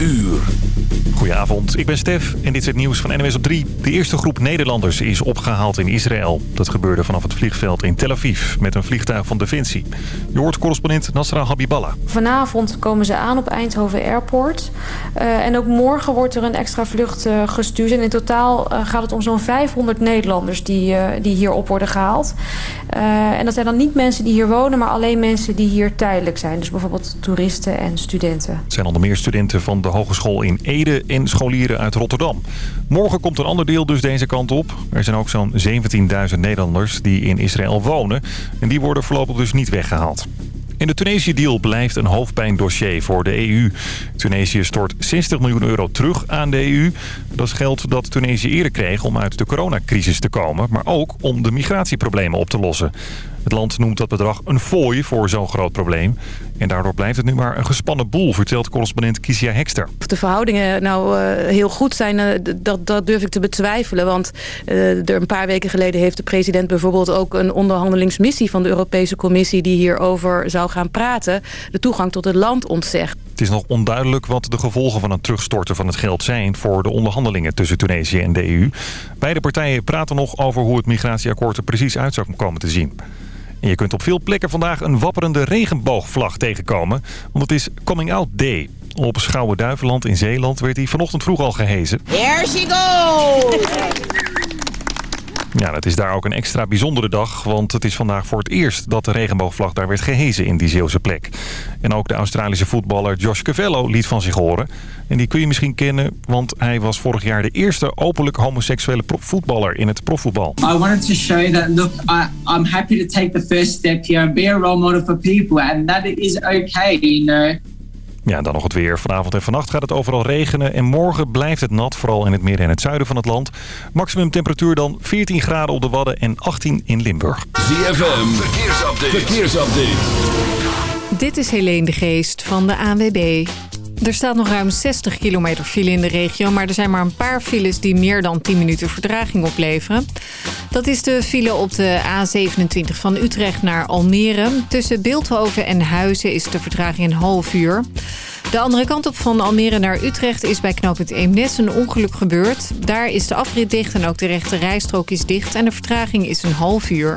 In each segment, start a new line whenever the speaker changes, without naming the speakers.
uur.
Goedenavond, ik ben Stef en dit is het nieuws van NWS op 3. De eerste groep Nederlanders is opgehaald in Israël. Dat gebeurde vanaf het vliegveld in Tel Aviv met een vliegtuig van Defensie. Je hoort correspondent Nasra Habiballah.
Vanavond komen ze aan op Eindhoven Airport. Uh, en ook morgen wordt er een extra vlucht uh, gestuurd. En in totaal uh, gaat het om zo'n 500 Nederlanders die, die hierop worden gehaald. en dat zijn dan niet mensen die hier wonen, maar alleen mensen die hier tijdelijk zijn. Dus bijvoorbeeld toeristen en studenten.
Het zijn onder meer studenten van de hogeschool in Ede en scholieren uit Rotterdam. Morgen komt een ander deel dus deze kant op. Er zijn ook zo'n 17.000 Nederlanders die in Israël wonen. En die worden voorlopig dus niet weggehaald. In de Tunesië-deal blijft een hoofdpijndossier voor de EU. Tunesië stort 60 miljoen euro terug aan de EU. Dat is geld dat Tunesië eerder kreeg om uit de coronacrisis te komen... maar ook om de migratieproblemen op te lossen. Het land noemt dat bedrag een fooi voor zo'n groot probleem. En daardoor blijft het nu maar een gespannen boel, vertelt correspondent Kisia Hekster.
Of de verhoudingen nou uh, heel goed zijn, uh, dat, dat durf ik te betwijfelen. Want uh, er een paar weken geleden heeft de president bijvoorbeeld ook een onderhandelingsmissie van de Europese Commissie die hierover zou gaan praten, de toegang tot het land ontzegt.
Het is nog onduidelijk wat de gevolgen van het terugstorten van het geld zijn voor de onderhandelingen tussen Tunesië en de EU. Beide partijen praten nog over hoe het migratieakkoord er precies uit zou komen te zien. En je kunt op veel plekken vandaag een wapperende regenboogvlag tegenkomen. Want het is Coming Out Day. Op Schouwen-Duiveland in Zeeland werd hij vanochtend vroeg al gehezen.
Here she goes!
Ja, het is daar ook een extra bijzondere dag, want het is vandaag voor het eerst dat de regenboogvlag daar werd gehezen in die Zeeuwse plek. En ook de Australische voetballer Josh Cavello liet van zich horen. En die kun je misschien kennen, want hij was vorig jaar de eerste openlijk homoseksuele voetballer in het profvoetbal.
I wanted to show that, look, I, I'm happy to take the first step here and be a role model for people and that it is okay, you know.
Ja, dan nog het weer. Vanavond en vannacht gaat het overal regenen. En morgen blijft het nat, vooral in het midden en het zuiden van het land. Maximum temperatuur dan 14 graden op de Wadden en 18 in Limburg.
ZFM, verkeersupdate. verkeersupdate.
Dit is Helene de Geest van de ANWB. Er staat nog ruim 60 kilometer file in de regio... maar er zijn maar een paar files die meer dan 10 minuten vertraging opleveren. Dat is de file op de A27 van Utrecht naar Almere. Tussen Beeldhoven en Huizen is de vertraging een half uur. De andere kant op van Almere naar Utrecht is bij knooppunt Eemnes een ongeluk gebeurd. Daar is de afrit dicht en ook de rechte rijstrook is dicht... en de vertraging is een half uur.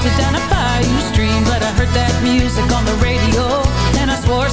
collector down a bayou stream But I heard that music on the radio And I swore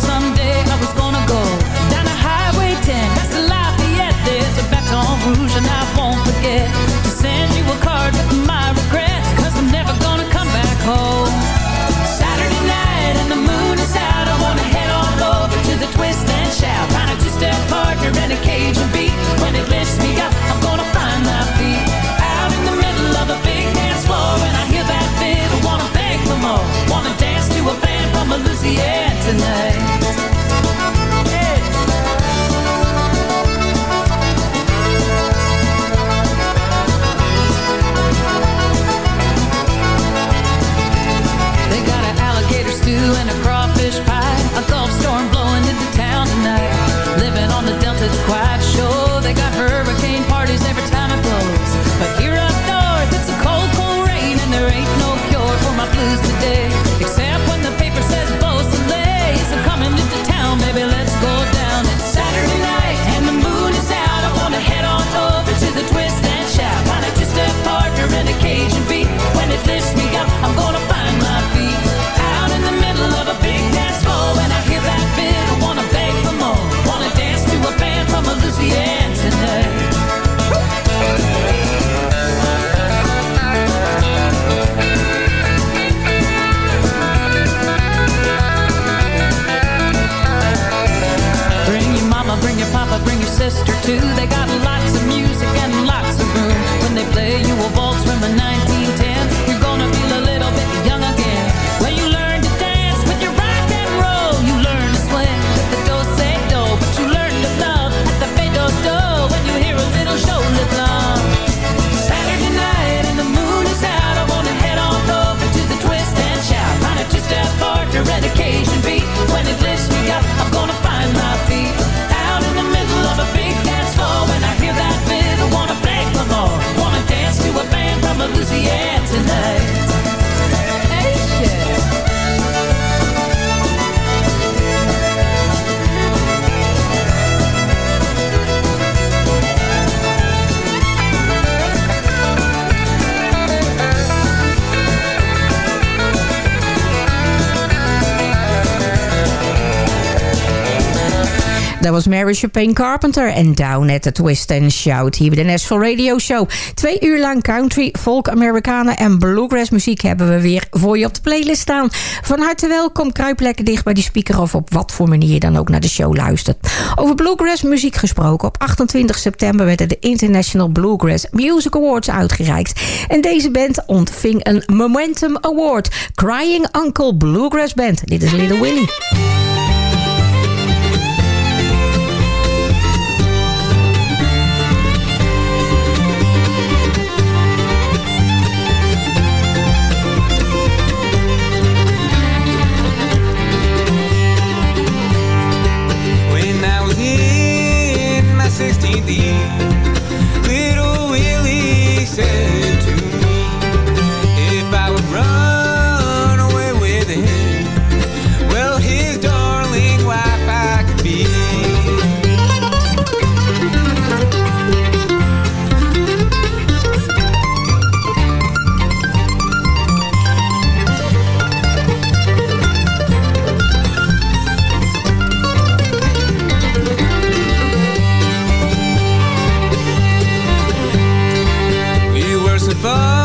Dat was Mary Chapin Carpenter en Down at the Twist and Shout. Hier bij de Nashville Radio Show. Twee uur lang country, folk, Amerikanen en bluegrass muziek hebben we weer voor je op de playlist staan. Van harte welkom, kruip lekker dicht bij die speaker of op wat voor manier je dan ook naar de show luistert. Over bluegrass muziek gesproken. Op 28 september werden de International Bluegrass Music Awards uitgereikt. En deze band ontving een Momentum Award. Crying Uncle Bluegrass Band. Dit is Little Willie.
Far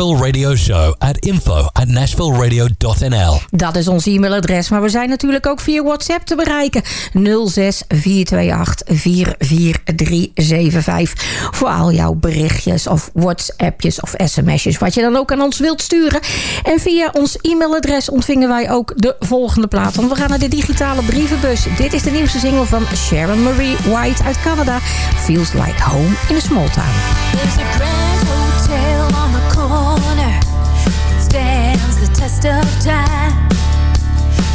Nashville Radio Show at info at nashvilleradio.nl.
Dat is ons e-mailadres, maar we zijn natuurlijk ook via WhatsApp te bereiken. 06 428 44375. Voor al jouw berichtjes of WhatsAppjes of sms'jes, wat je dan ook aan ons wilt sturen. En via ons e-mailadres ontvingen wij ook de volgende plaat. Want we gaan naar de digitale brievenbus. Dit is de nieuwste single van Sharon Marie White uit Canada. Feels like home in a small town.
There's a grand hotel Stands of time.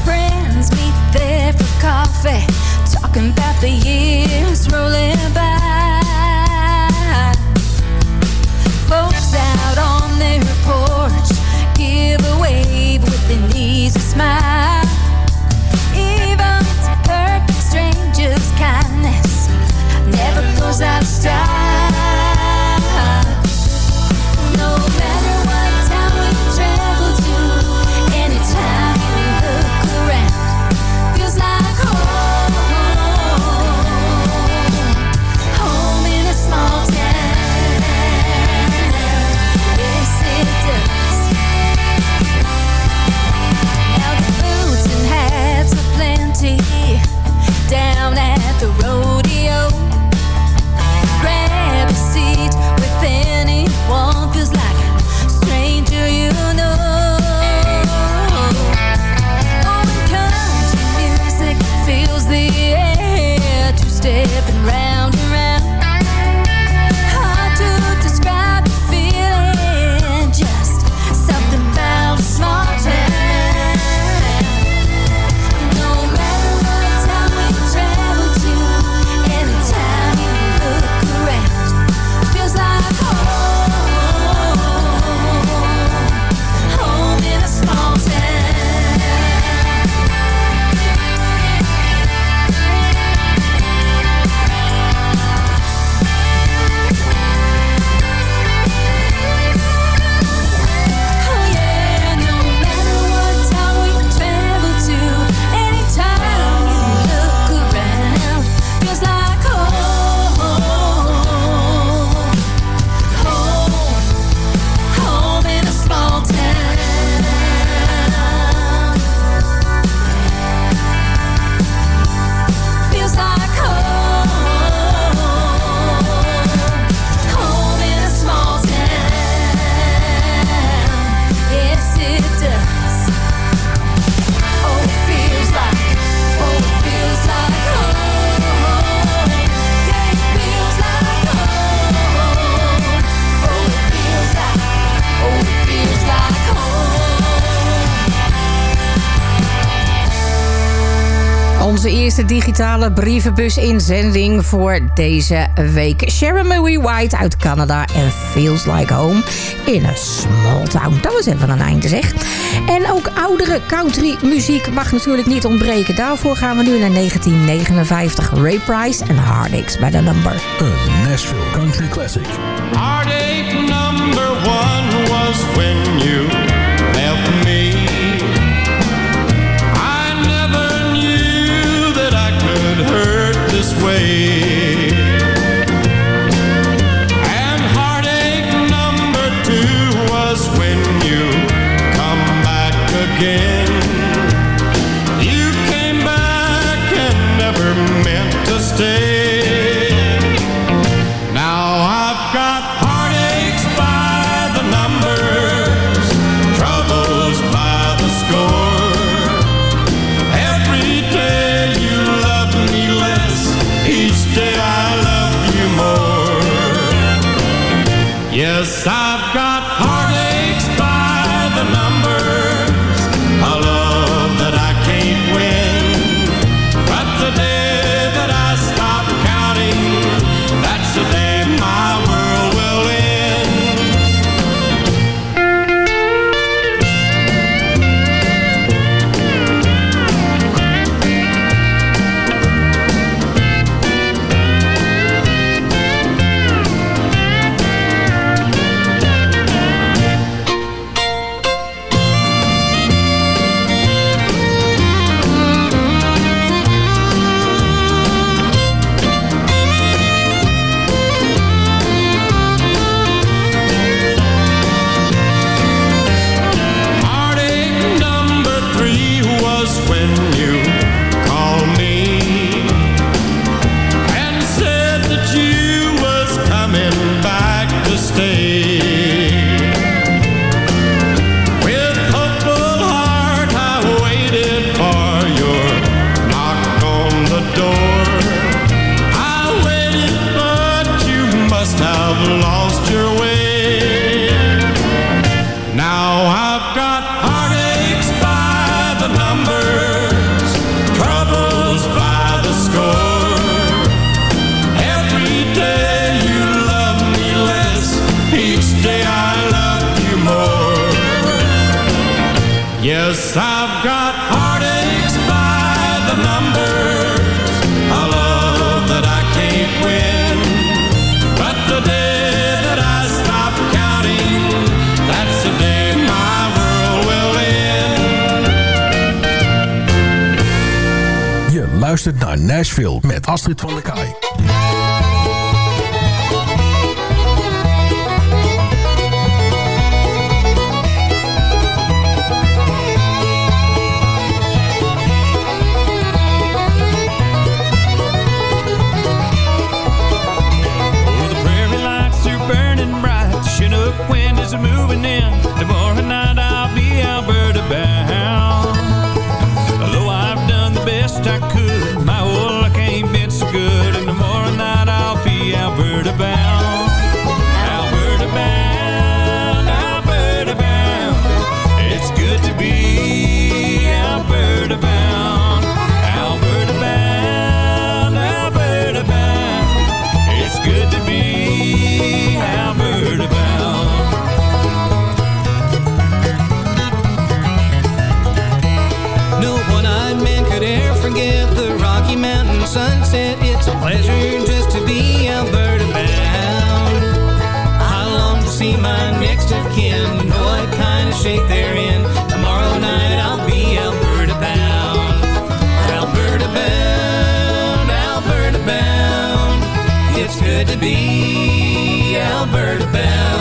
Friends meet there for coffee. Talking about the years rolling by. Folks out on their porch. Give a wave with an easy smile. Even perfect strangers' kindness never goes out of style.
digitale brievenbus inzending voor deze week. Sharon Marie White uit Canada en Feels Like Home in a Small Town. Dat was even een einde zeg. En ook oudere country muziek mag natuurlijk niet ontbreken. Daarvoor gaan we nu naar 1959. Ray Price en Heartaches bij de number.
A Nashville Country Classic.
Hardix number one was when I've lost
geluisterd naar Nashville met Astrid van der Kaai.
Oh, the prairie lights are burning bright. Chinook wind is moving in. The bar be
Albert Bell.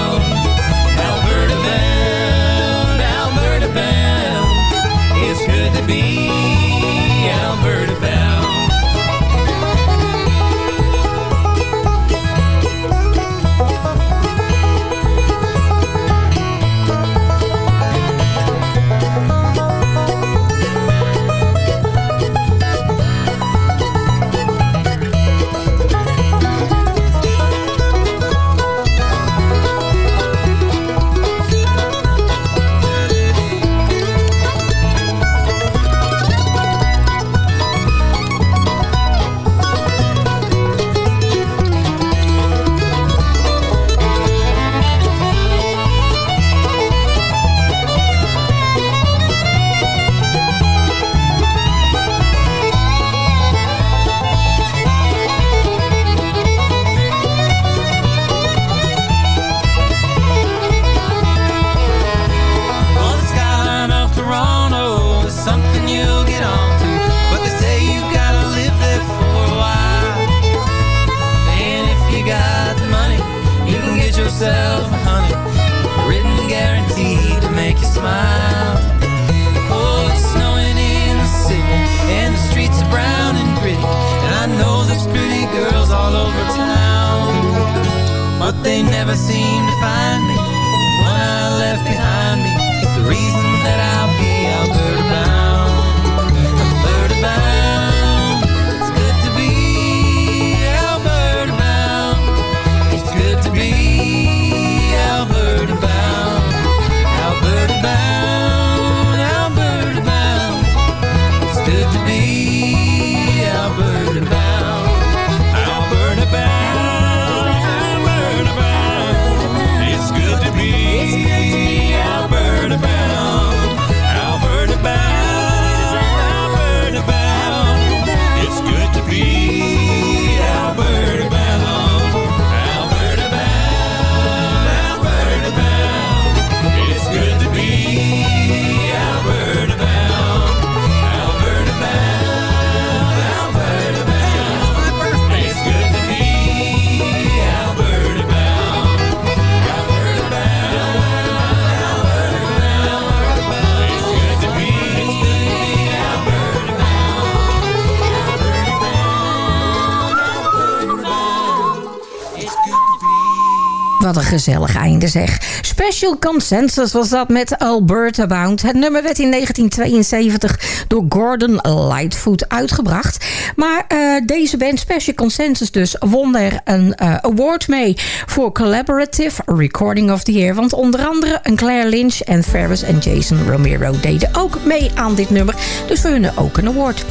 Gezellig einde zeg. Special Consensus was dat met Alberta Bound. Het nummer werd in 1972 door Gordon Lightfoot uitgebracht. Maar eh, deze band Special Consensus dus won er een eh, award mee voor Collaborative Recording of the Year. Want onder andere een Claire Lynch en Ferris en Jason Romero deden ook mee aan dit nummer. Dus voor hun ook een award.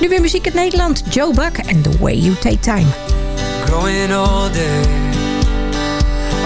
Nu weer muziek uit Nederland. Joe Buck en The Way You Take Time.
growing older.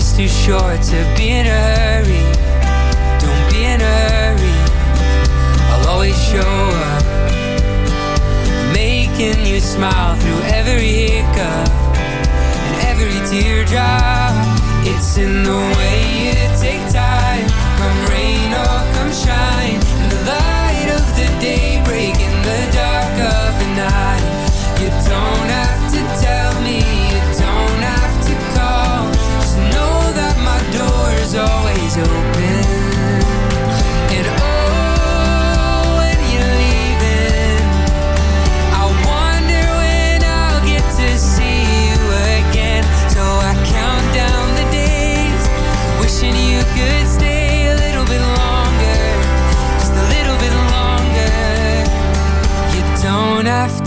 life is too short to be in a hurry. Don't be in a hurry, I'll always show up, making you smile through every hiccup and every teardrop. It's in the way you take time. Come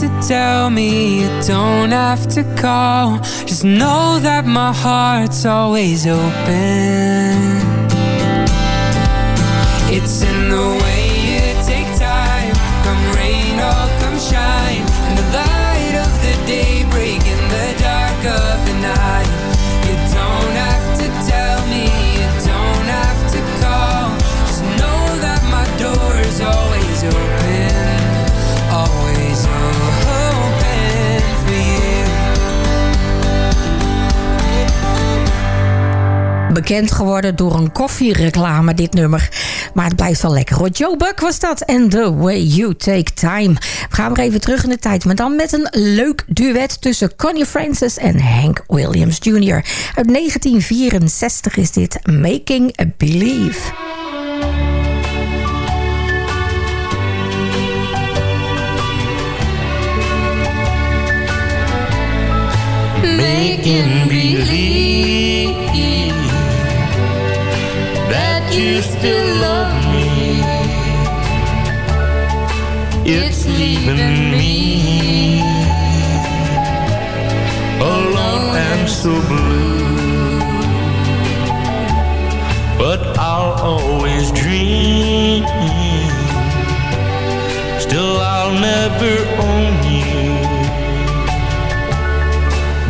to tell me, you don't have to call. Just know that my heart's always open.
Bekend geworden door een koffiereclame, dit nummer. Maar het blijft wel lekker hoor. Joe Buck was dat. En The Way You Take Time. We gaan weer even terug in de tijd. Maar dan met een leuk duet tussen Connie Francis en Hank Williams Jr. Uit 1964 is dit Making a Believe.
making believe you still love me. It's leaving me alone and so blue. But I'll always dream. Still, I'll never own you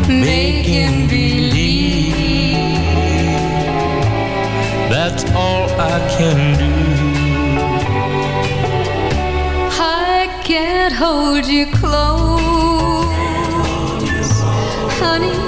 making
that's all I can do.
I can't hold you close, honey,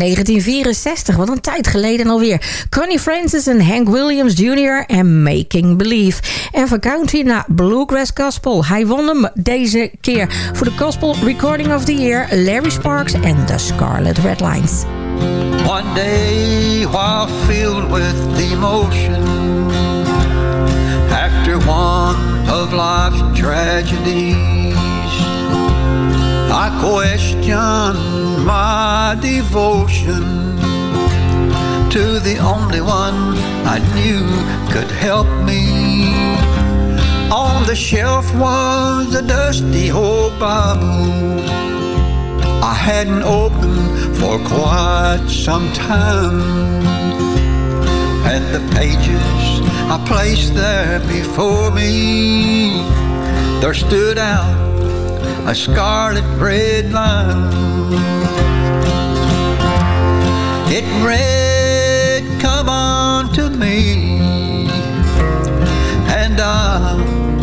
1964, wat een tijd geleden alweer. Connie Francis en Hank Williams Jr. en Making Believe. En van country naar Bluegrass Gospel. Hij won hem deze keer voor de Gospel Recording of the Year. Larry Sparks en The Scarlet Red Lines.
One day, while filled with emotion, after one of life's tragedies, I questioned my devotion to the only one I knew could help me. On the shelf was a dusty old Bible I hadn't opened for quite some time. And the pages I placed there before me, there stood out a scarlet red line. It read, Come unto me, and I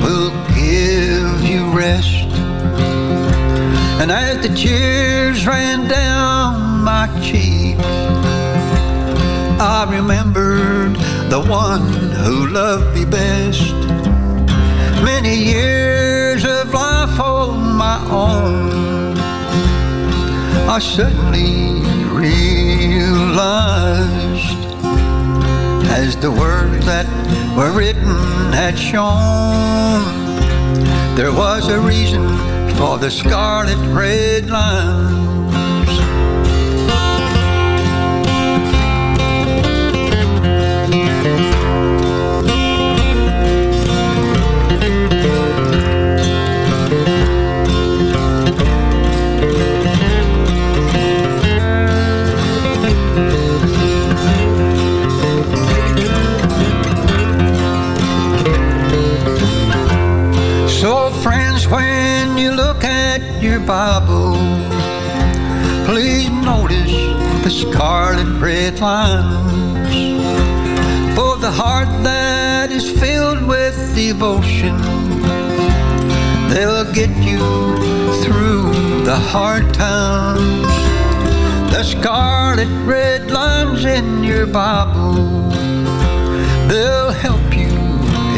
will give you rest. And as the tears ran down my cheek, I remembered the one who loved me best. Many years of life on my own, I suddenly realized as the words that were written had shown, there was a reason for the scarlet red lines. You look at your Bible, please notice the scarlet red lines. For the heart that is filled with devotion, they'll get you through the hard times. The scarlet red lines in your Bible, they'll help you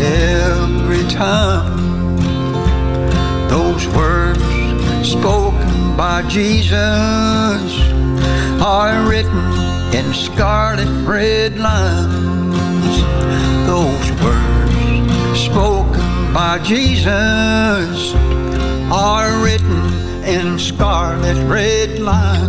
every time. Those words spoken by Jesus are written in scarlet red lines. Those words spoken by Jesus are written in scarlet red lines.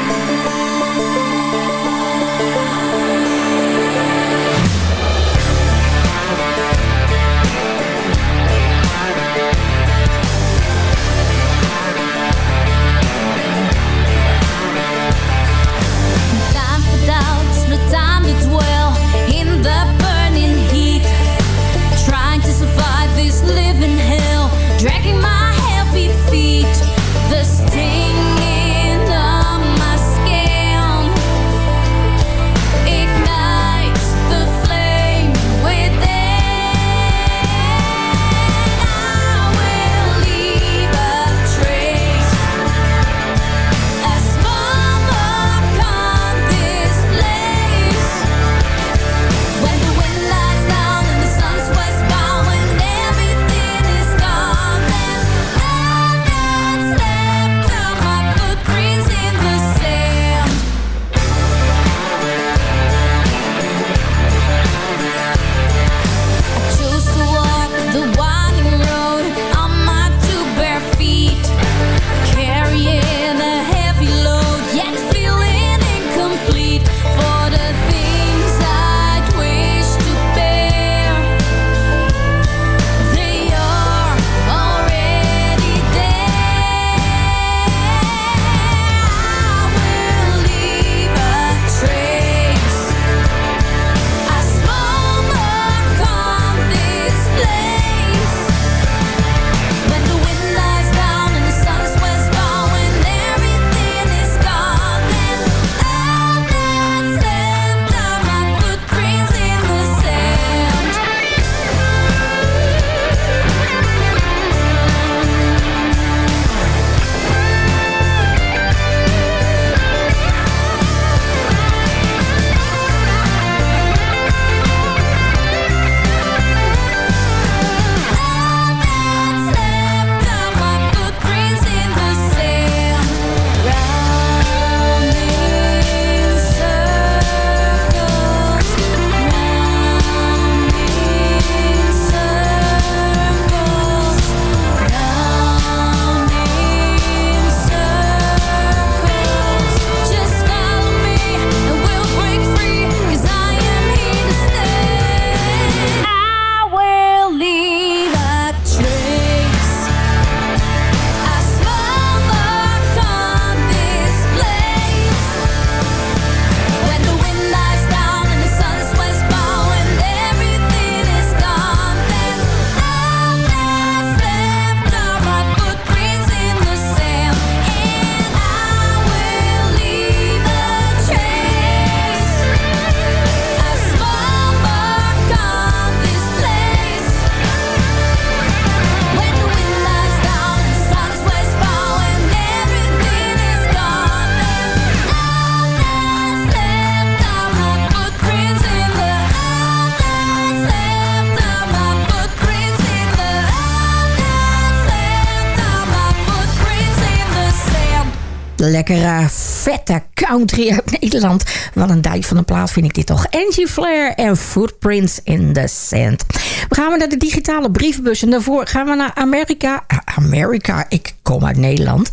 Country uit Nederland. Wat een dijk van een plaat vind ik dit toch. Angie Flair en Footprints in the Sand. We gaan naar de digitale brievenbus. En daarvoor gaan we naar Amerika. Ah, Amerika, ik kom uit Nederland.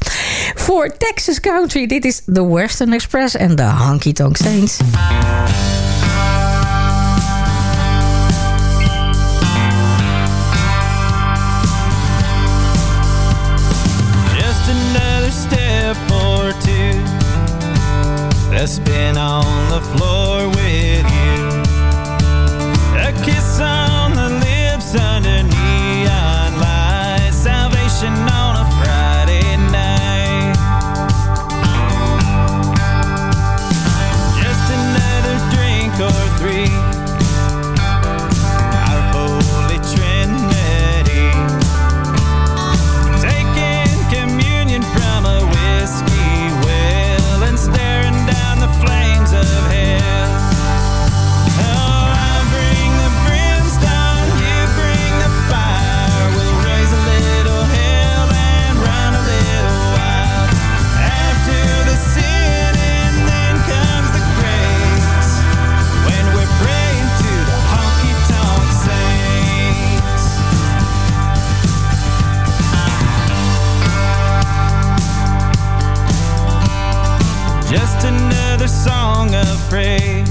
Voor Texas Country. Dit is The Western Express en de Honky Tonk Saints.
A spin on the floor song of praise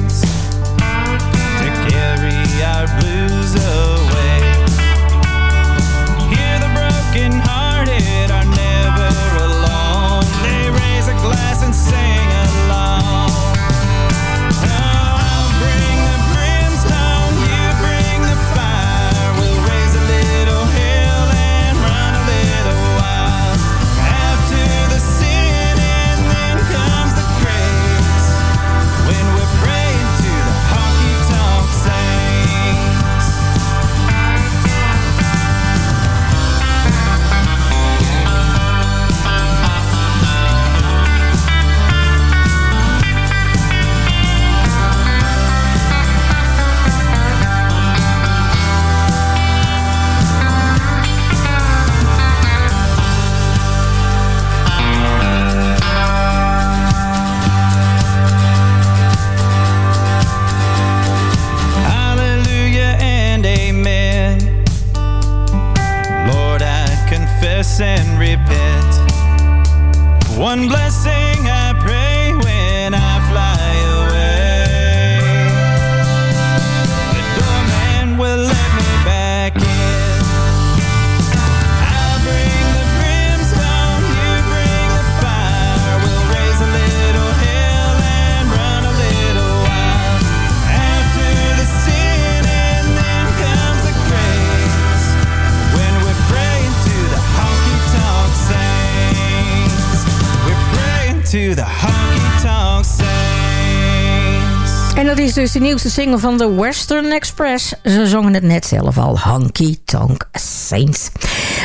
is de nieuwste single van The Western Express. Ze zongen het net zelf al, Honky Tonk Saints.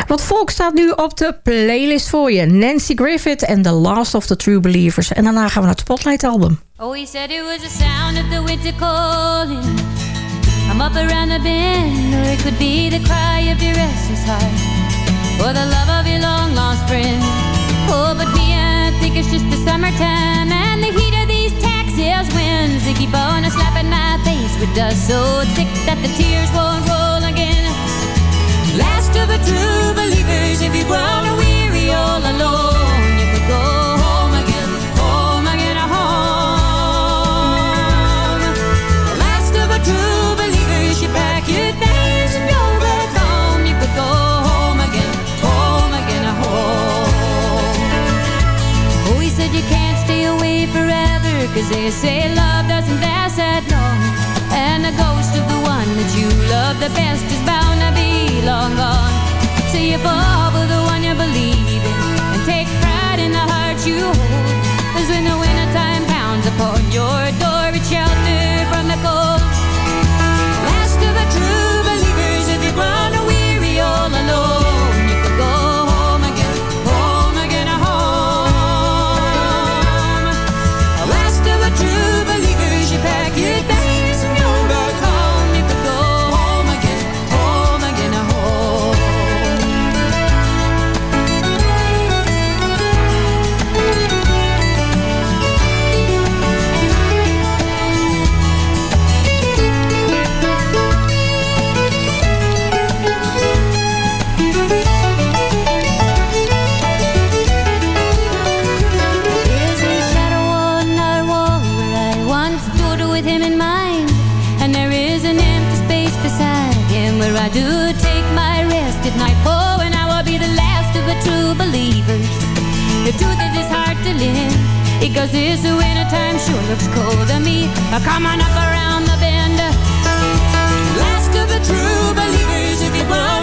Wat volk staat nu op de playlist voor je? Nancy Griffith en The Last of the True Believers. En daarna gaan we naar het Spotlight album.
Oh, he said it was the sound of the winter calling. I'm up around the bend, or it could be the cry of your restless heart, or the love of your long lost friend. Oh, but me, I think it's just the summertime and the heat of these Texas They keep on slapping my face with dust so thick that the tears won't roll again. Last of the true believers, if you've grown weary all alone, you could go home again, home again, home. Last of the true believers, you pack your things and go back home. You could go home again, home again, home. Oh, he said you can't stay away forever, cause they say love doesn't the ghost of the one that you love the best is bound to be long gone. So you fall for the one you believe in and take pride in the heart you hold. Cause when the wintertime pounds upon your door, it's shelter from Cause this wintertime sure looks cold to me. Come on up around the bend. Last of the true believers if you
want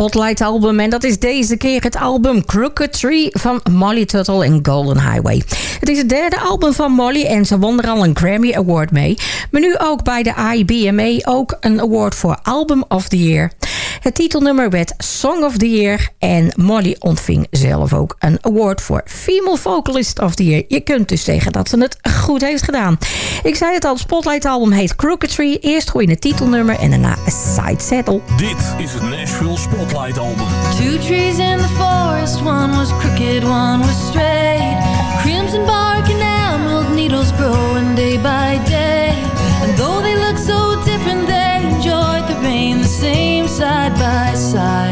Spotlight album. En dat is deze keer het album Crooked Tree van Molly Tuttle in Golden Highway. Het is het derde album van Molly en ze won er al een Grammy Award mee. Maar nu ook bij de IBMA ook een award voor Album of the Year. Het titelnummer werd Song of the Year. En Molly ontving zelf ook een award voor Female Vocalist of the Year. Je kunt dus zeggen dat ze het goed heeft gedaan. Ik zei het al, het Spotlight album heet Crooketry. Eerst gooi je het titelnummer en daarna Side Saddle.
Dit is het Nashville Spotlight album.
Two trees in the forest, one was crooked, one was straight. Crimson bark and emerald needles growing day by day. side.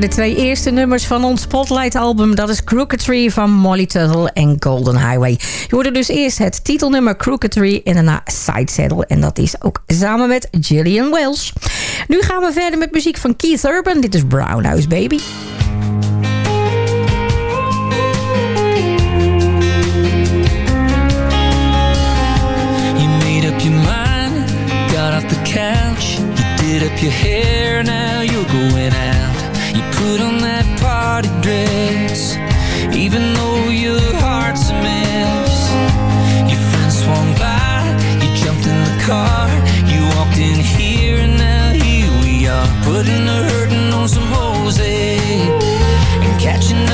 de twee eerste nummers van ons Spotlight-album. Dat is Crooketry van Molly Tuttle en Golden Highway. Je hoorde dus eerst het titelnummer Crooketry en daarna Side Saddle. En dat is ook samen met Gillian Wells. Nu gaan we verder met muziek van Keith Urban. Dit is Brown House Baby.
You made up your mind, got off the couch. You did up your hair, now you're going out. You put on that party dress Even though your heart's a mess. Your friends swung by You jumped in the car You walked in here and now here we are Putting a hurting on some Jose And catching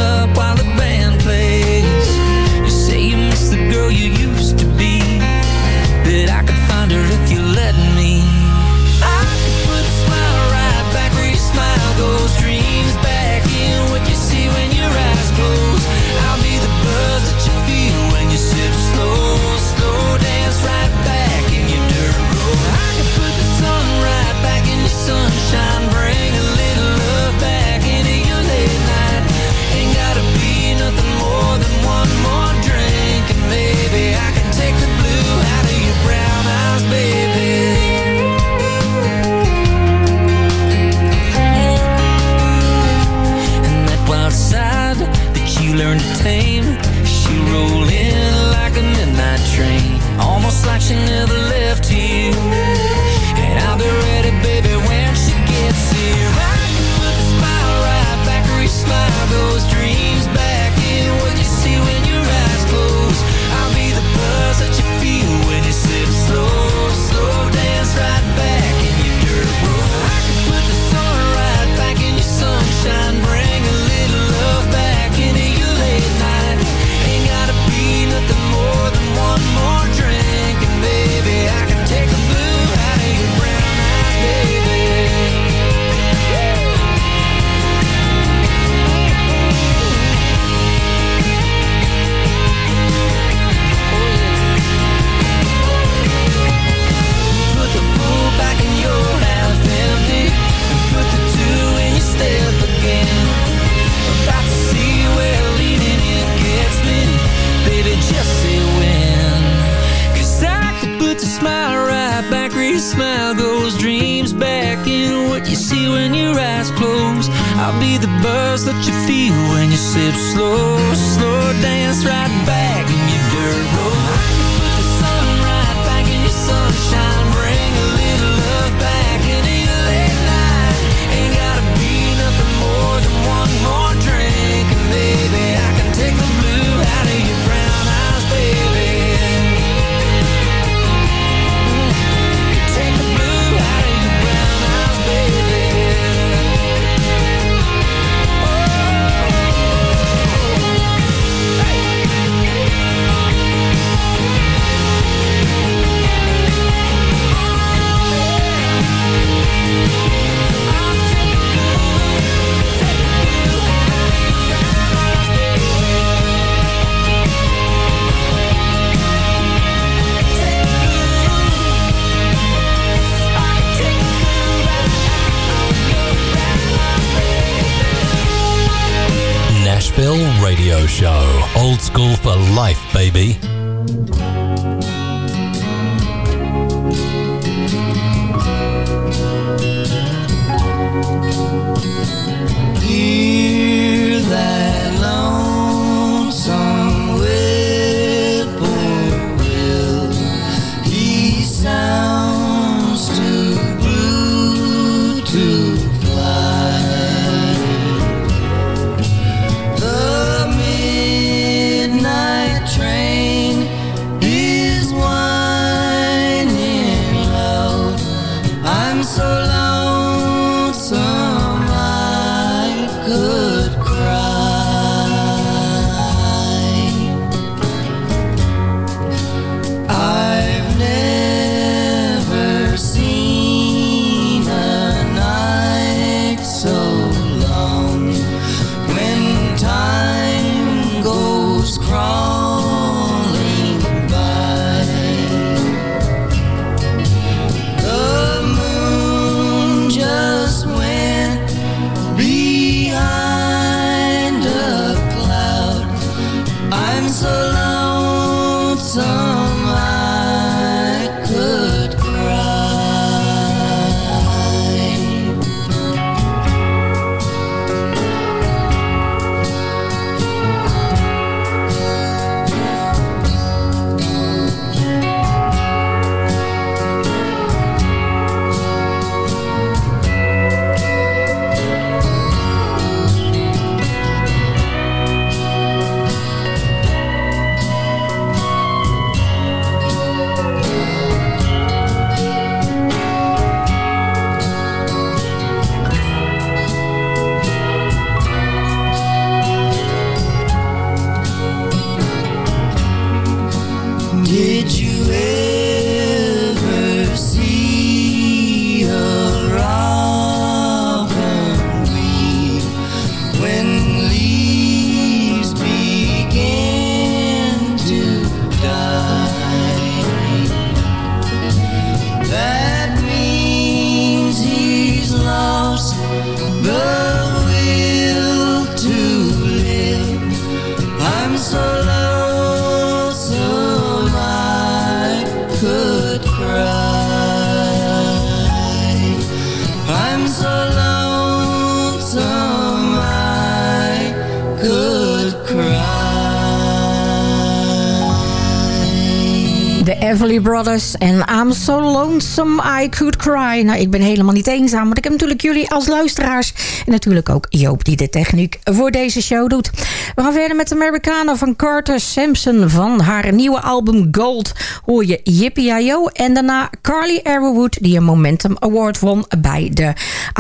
Brothers en I'm So Lonesome I Could Cry. Nou, ik ben helemaal niet eenzaam, want ik heb natuurlijk jullie als luisteraars. En natuurlijk ook Joop die de techniek voor deze show doet. We gaan verder met Americana van Carter Sampson. Van haar nieuwe album Gold hoor je Yippie Yo. En daarna Carly Arrowwood die een Momentum Award won bij de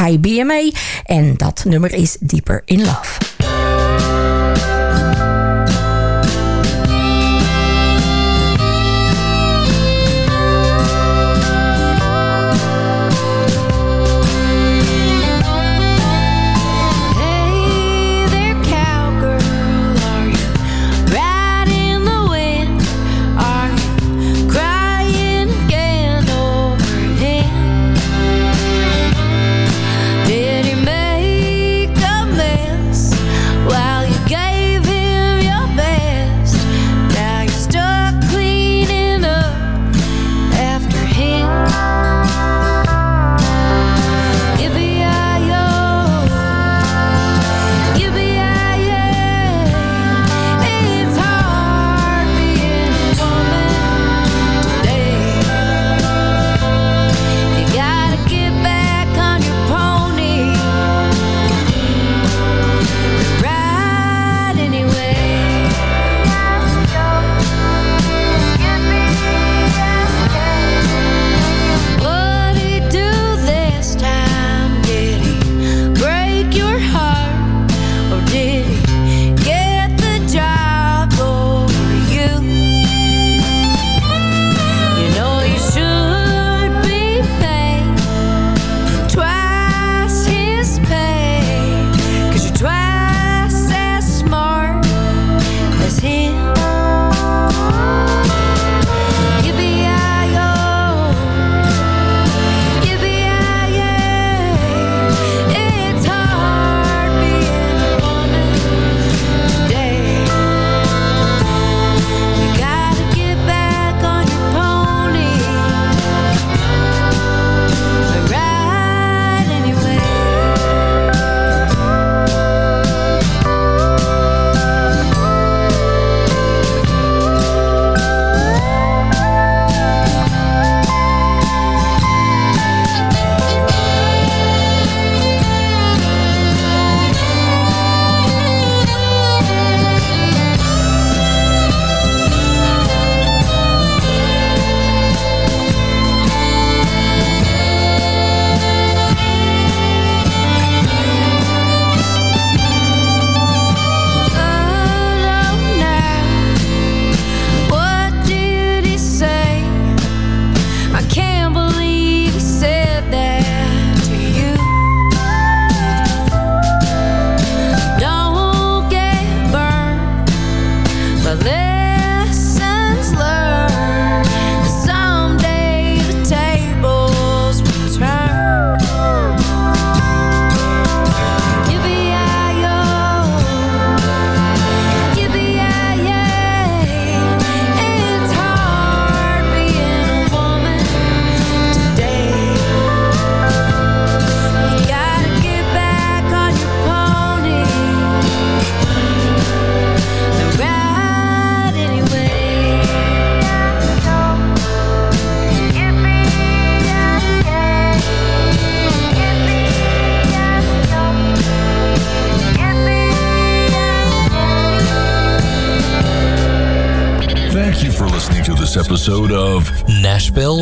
IBMA. En dat nummer is Deeper in Love.
Eh,
Nashville